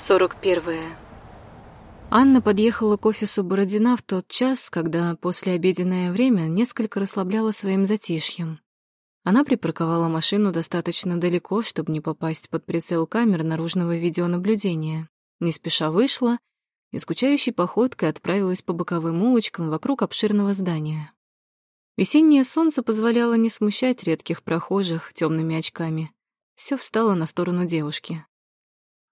41. Анна подъехала к офису Бородина в тот час, когда после обеденное время несколько расслабляла своим затишьем. Она припарковала машину достаточно далеко, чтобы не попасть под прицел камер наружного видеонаблюдения. Не спеша вышла и скучающей походкой отправилась по боковым улочкам вокруг обширного здания. Весеннее солнце позволяло не смущать редких прохожих темными очками. Все встало на сторону девушки.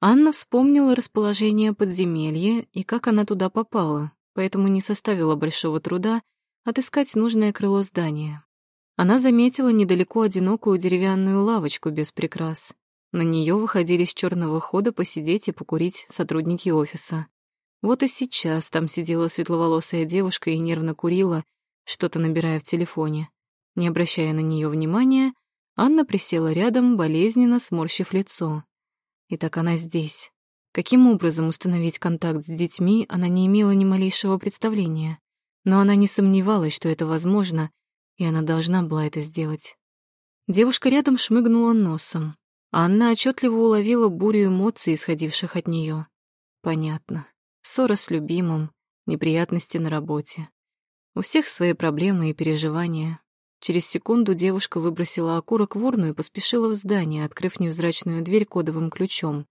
Анна вспомнила расположение подземелья и как она туда попала, поэтому не составило большого труда отыскать нужное крыло здания. Она заметила недалеко одинокую деревянную лавочку без прикрас. На нее выходили с черного хода посидеть и покурить сотрудники офиса. Вот и сейчас там сидела светловолосая девушка и нервно курила, что-то набирая в телефоне. Не обращая на нее внимания, Анна присела рядом, болезненно сморщив лицо. И так она здесь. Каким образом установить контакт с детьми, она не имела ни малейшего представления. Но она не сомневалась, что это возможно, и она должна была это сделать. Девушка рядом шмыгнула носом. Анна отчетливо уловила бурю эмоций, исходивших от нее. Понятно. Ссора с любимым, неприятности на работе. У всех свои проблемы и переживания. Через секунду девушка выбросила окурок в урну и поспешила в здание, открыв невзрачную дверь кодовым ключом.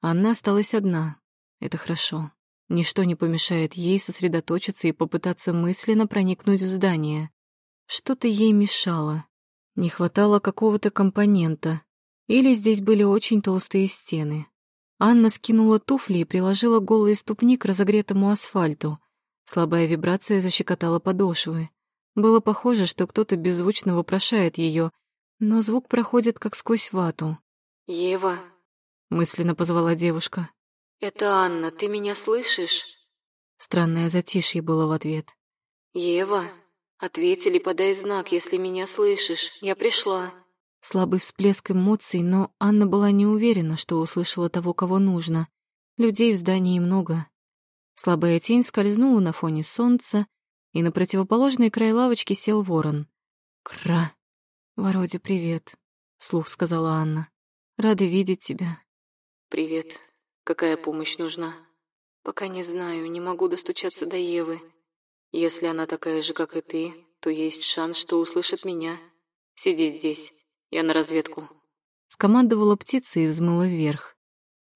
Она осталась одна. Это хорошо. Ничто не помешает ей сосредоточиться и попытаться мысленно проникнуть в здание. Что-то ей мешало. Не хватало какого-то компонента. Или здесь были очень толстые стены. Анна скинула туфли и приложила голые ступни к разогретому асфальту. Слабая вибрация защекотала подошвы. Было похоже, что кто-то беззвучно вопрошает ее, но звук проходит как сквозь вату. «Ева», — мысленно позвала девушка. «Это Анна, ты меня слышишь?» Странное затишье было в ответ. «Ева, ответь или подай знак, если меня слышишь. Я пришла». Слабый всплеск эмоций, но Анна была не уверена, что услышала того, кого нужно. Людей в здании много. Слабая тень скользнула на фоне солнца, и на противоположный край лавочки сел ворон. «Кра! Вородя, привет!» — слух сказала Анна. «Рада видеть тебя». «Привет. Какая помощь нужна?» «Пока не знаю, не могу достучаться до Евы. Если она такая же, как и ты, то есть шанс, что услышит меня. Сиди здесь, я на разведку». Скомандовала птица и взмыла вверх.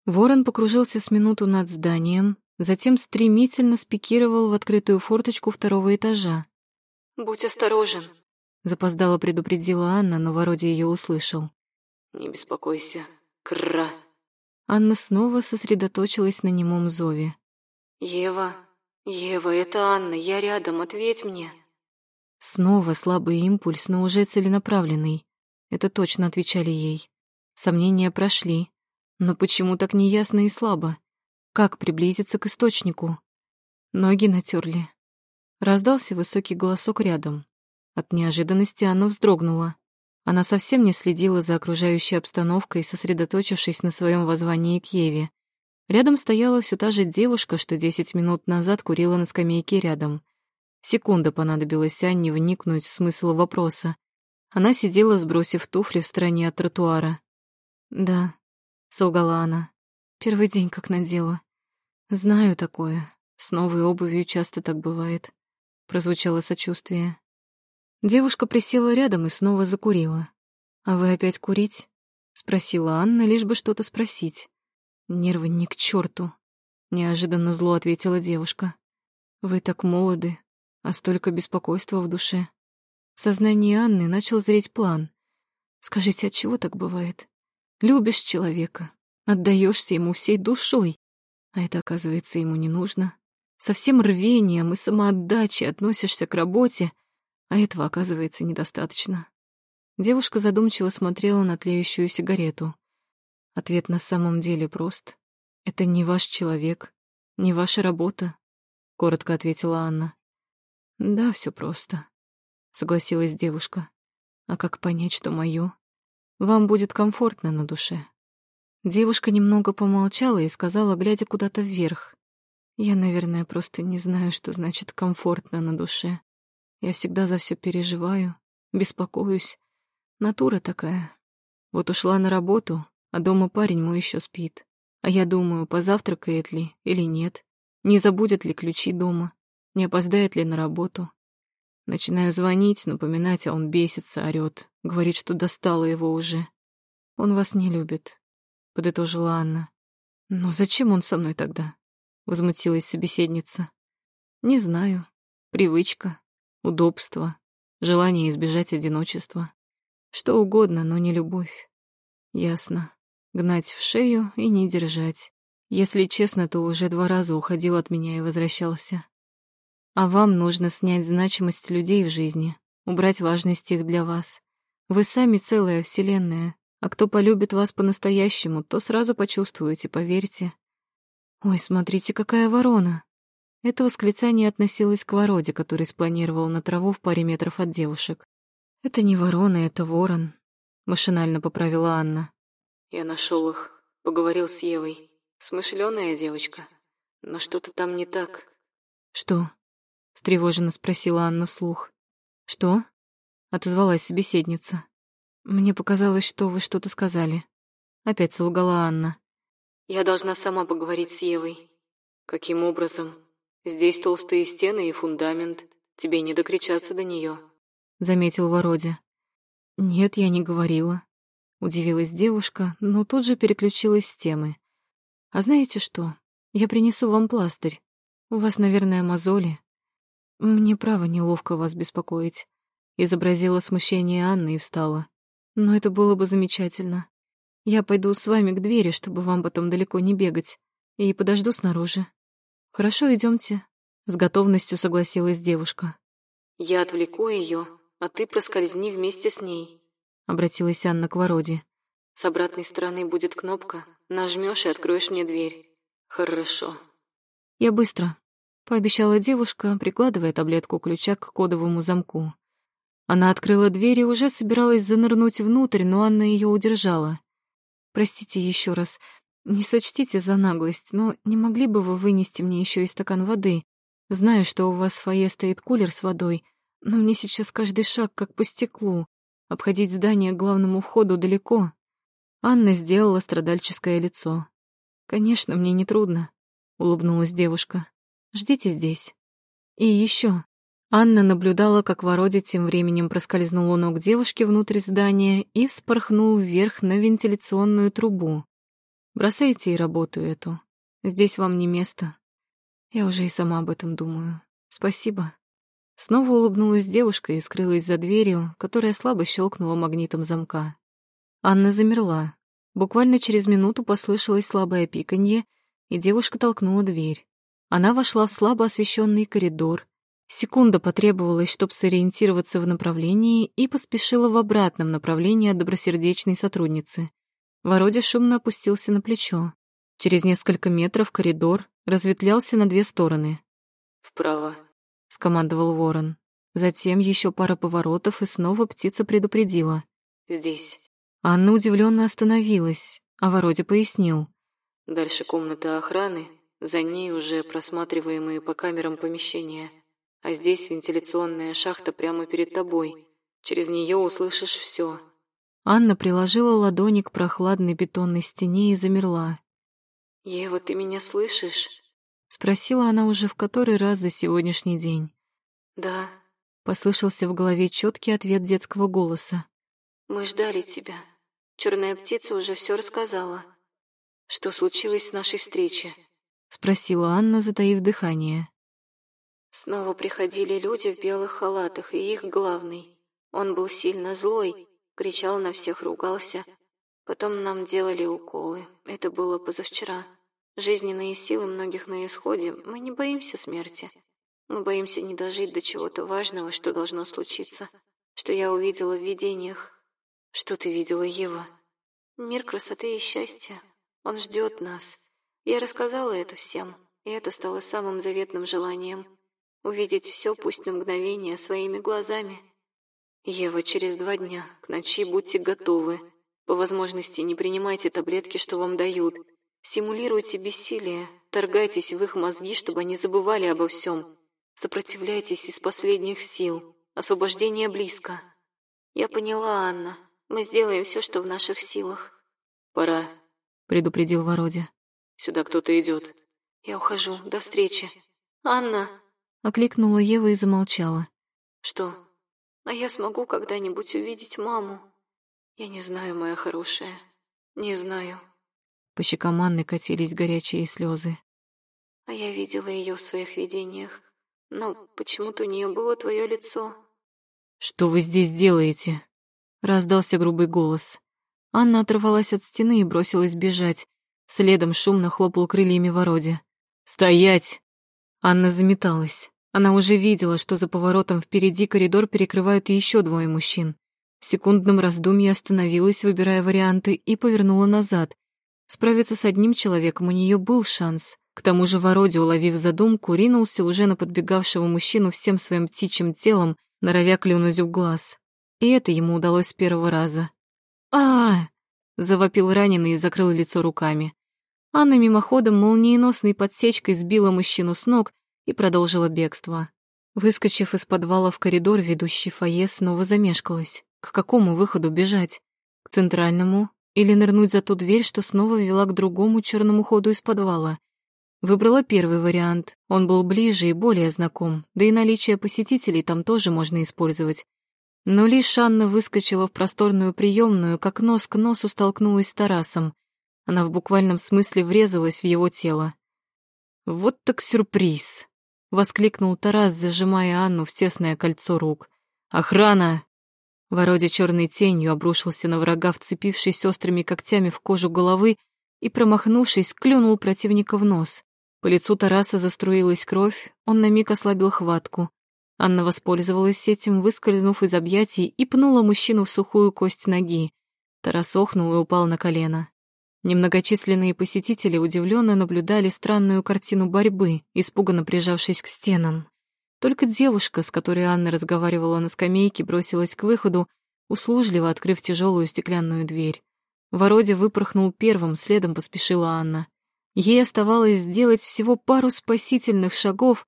Ворон покружился с минуту над зданием, затем стремительно спикировал в открытую форточку второго этажа. «Будь осторожен», — запоздало предупредила Анна, но Вородя ее услышал. «Не беспокойся, кра». Анна снова сосредоточилась на немом зове. «Ева, Ева, это Анна, я рядом, ответь мне». Снова слабый импульс, но уже целенаправленный. Это точно отвечали ей. Сомнения прошли. Но почему так неясно и слабо? Как приблизиться к источнику? Ноги натерли. Раздался высокий голосок рядом. От неожиданности Анна вздрогнула. Она совсем не следила за окружающей обстановкой, сосредоточившись на своем воззвании к Еве. Рядом стояла все та же девушка, что десять минут назад курила на скамейке рядом. Секунда понадобилась Анне вникнуть в смысл вопроса. Она сидела, сбросив туфли в стороне от тротуара. «Да», — солгала она. Первый день как надела. Знаю такое. С новой обувью часто так бывает. Прозвучало сочувствие. Девушка присела рядом и снова закурила. «А вы опять курить?» — спросила Анна, лишь бы что-то спросить. «Нервы ни к черту», — неожиданно зло ответила девушка. «Вы так молоды, а столько беспокойства в душе». В сознании Анны начал зреть план. «Скажите, от чего так бывает? Любишь человека, Отдаешься ему всей душой, а это, оказывается, ему не нужно. Со всем рвением и самоотдачей относишься к работе, а этого, оказывается, недостаточно. Девушка задумчиво смотрела на тлеющую сигарету. Ответ на самом деле прост. Это не ваш человек, не ваша работа, — коротко ответила Анна. Да, все просто, — согласилась девушка. А как понять, что мое? Вам будет комфортно на душе. Девушка немного помолчала и сказала, глядя куда-то вверх. «Я, наверное, просто не знаю, что значит комфортно на душе. Я всегда за все переживаю, беспокоюсь. Натура такая. Вот ушла на работу, а дома парень мой еще спит. А я думаю, позавтракает ли или нет, не забудет ли ключи дома, не опоздает ли на работу. Начинаю звонить, напоминать, а он бесится, орёт, говорит, что достало его уже. Он вас не любит, подытожила Анна. Но зачем он со мной тогда? Возмутилась собеседница. Не знаю. Привычка, удобство, желание избежать одиночества. Что угодно, но не любовь. Ясно. Гнать в шею и не держать. Если честно, то уже два раза уходил от меня и возвращался. А вам нужно снять значимость людей в жизни, убрать важность их для вас. Вы сами целая вселенная, а кто полюбит вас по-настоящему, то сразу почувствуете, поверьте. Ой, смотрите, какая ворона. Это восклицание относилось к вороде, который спланировал на траву в паре метров от девушек. Это не ворона, это ворон, машинально поправила Анна. Я нашел их, поговорил с Евой. Смышленая девочка, но что-то там не так. Что? — встревоженно спросила Анна слух. «Что?» — отозвалась собеседница. «Мне показалось, что вы что-то сказали». Опять солгала Анна. «Я должна сама поговорить с Евой». «Каким образом? Здесь толстые стены и фундамент. Тебе не докричаться до нее», — заметил Вородя. «Нет, я не говорила». Удивилась девушка, но тут же переключилась с темы. «А знаете что? Я принесу вам пластырь. У вас, наверное, мозоли. «Мне право неловко вас беспокоить», — изобразила смущение Анны и встала. «Но это было бы замечательно. Я пойду с вами к двери, чтобы вам потом далеко не бегать, и подожду снаружи. Хорошо, идемте. с готовностью согласилась девушка. «Я отвлеку ее, а ты проскользни вместе с ней», — обратилась Анна к Вороде. «С обратной стороны будет кнопка, нажмешь и откроешь мне дверь. Хорошо». «Я быстро», пообещала девушка, прикладывая таблетку ключа к кодовому замку. Она открыла дверь и уже собиралась занырнуть внутрь, но Анна ее удержала. «Простите еще раз, не сочтите за наглость, но не могли бы вы вынести мне еще и стакан воды? Знаю, что у вас в фойе стоит кулер с водой, но мне сейчас каждый шаг как по стеклу. Обходить здание к главному входу далеко». Анна сделала страдальческое лицо. «Конечно, мне не трудно», — улыбнулась девушка. Ждите здесь. И еще. Анна наблюдала, как Вородя тем временем проскользнул у ног девушки внутрь здания и вспорхнул вверх на вентиляционную трубу. Бросайте и работу эту. Здесь вам не место. Я уже и сама об этом думаю. Спасибо. Снова улыбнулась девушка и скрылась за дверью, которая слабо щелкнула магнитом замка. Анна замерла. Буквально через минуту послышалось слабое пиканье, и девушка толкнула дверь. Она вошла в слабо освещенный коридор. Секунда потребовалась, чтобы сориентироваться в направлении, и поспешила в обратном направлении от добросердечной сотрудницы. Вородя шумно опустился на плечо. Через несколько метров коридор разветвлялся на две стороны. «Вправо», — скомандовал ворон. Затем еще пара поворотов, и снова птица предупредила. «Здесь». Анна удивленно остановилась, а Вородя пояснил. «Дальше комната охраны, за ней уже просматриваемые по камерам помещения. А здесь вентиляционная шахта прямо перед тобой. Через нее услышишь все. Анна приложила ладони к прохладной бетонной стене и замерла. «Ева, ты меня слышишь?» Спросила она уже в который раз за сегодняшний день. «Да», — послышался в голове четкий ответ детского голоса. «Мы ждали тебя. Черная птица уже все рассказала. Что случилось с нашей встречей?» — спросила Анна, затаив дыхание. Снова приходили люди в белых халатах, и их главный. Он был сильно злой, кричал на всех, ругался. Потом нам делали уколы. Это было позавчера. Жизненные силы многих на исходе. Мы не боимся смерти. Мы боимся не дожить до чего-то важного, что должно случиться. Что я увидела в видениях. Что ты видела, Ева? Мир красоты и счастья. Он ждет нас. Я рассказала это всем, и это стало самым заветным желанием — увидеть все, пусть на мгновение, своими глазами. Ева, через два дня, к ночи будьте готовы. По возможности не принимайте таблетки, что вам дают. Симулируйте бессилие, торгайтесь в их мозги, чтобы они забывали обо всем. Сопротивляйтесь из последних сил. Освобождение близко. Я поняла, Анна. Мы сделаем все, что в наших силах. Пора, предупредил Вородя. Сюда кто-то идет. Я ухожу. До встречи. Анна!» Окликнула Ева и замолчала. «Что? А я смогу когда-нибудь увидеть маму? Я не знаю, моя хорошая. Не знаю». По щекам Анны катились горячие слезы. «А я видела ее в своих видениях. Но почему-то у нее было твое лицо». «Что вы здесь делаете?» Раздался грубый голос. Анна оторвалась от стены и бросилась бежать. Следом шумно хлопал крыльями Вороде. «Стоять!» Анна заметалась. Она уже видела, что за поворотом впереди коридор перекрывают еще двое мужчин. В секундном раздумье остановилась, выбирая варианты, и повернула назад. Справиться с одним человеком у нее был шанс. К тому же Вороде, уловив задумку, ринулся уже на подбегавшего мужчину всем своим птичьим телом, норовя клюнуть в глаз. И это ему удалось с первого раза. а, завопил раненый и закрыл лицо руками. Анна мимоходом молниеносной подсечкой сбила мужчину с ног и продолжила бегство. Выскочив из подвала в коридор, ведущий фойе снова замешкалась. К какому выходу бежать? К центральному или нырнуть за ту дверь, что снова вела к другому черному ходу из подвала? Выбрала первый вариант. Он был ближе и более знаком, да и наличие посетителей там тоже можно использовать. Но лишь Анна выскочила в просторную приемную, как нос к носу столкнулась с Тарасом. Она в буквальном смысле врезалась в его тело. «Вот так сюрприз!» — воскликнул Тарас, зажимая Анну в тесное кольцо рук. «Охрана!» Вородя черной тенью обрушился на врага, вцепившись острыми когтями в кожу головы и, промахнувшись, клюнул противника в нос. По лицу Тараса заструилась кровь, он на миг ослабил хватку. Анна воспользовалась этим, выскользнув из объятий и пнула мужчину в сухую кость ноги. Тарас охнул и упал на колено. Немногочисленные посетители удивленно наблюдали странную картину борьбы, испуганно прижавшись к стенам. Только девушка, с которой Анна разговаривала на скамейке, бросилась к выходу, услужливо открыв тяжелую стеклянную дверь. Вородя выпорхнул первым, следом поспешила Анна. Ей оставалось сделать всего пару спасительных шагов,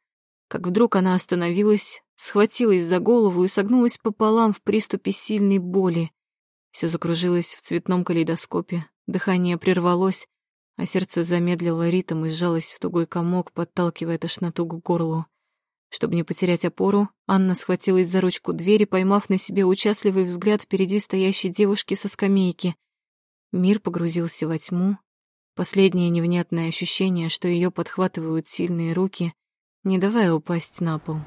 как вдруг она остановилась, схватилась за голову и согнулась пополам в приступе сильной боли. Все закружилось в цветном калейдоскопе, Дыхание прервалось, а сердце замедлило ритм и сжалось в тугой комок, подталкивая тошноту к горлу. Чтобы не потерять опору, Анна схватилась за ручку двери, поймав на себе участливый взгляд впереди стоящей девушки со скамейки. Мир погрузился во тьму. Последнее невнятное ощущение, что ее подхватывают сильные руки, не давая упасть на пол.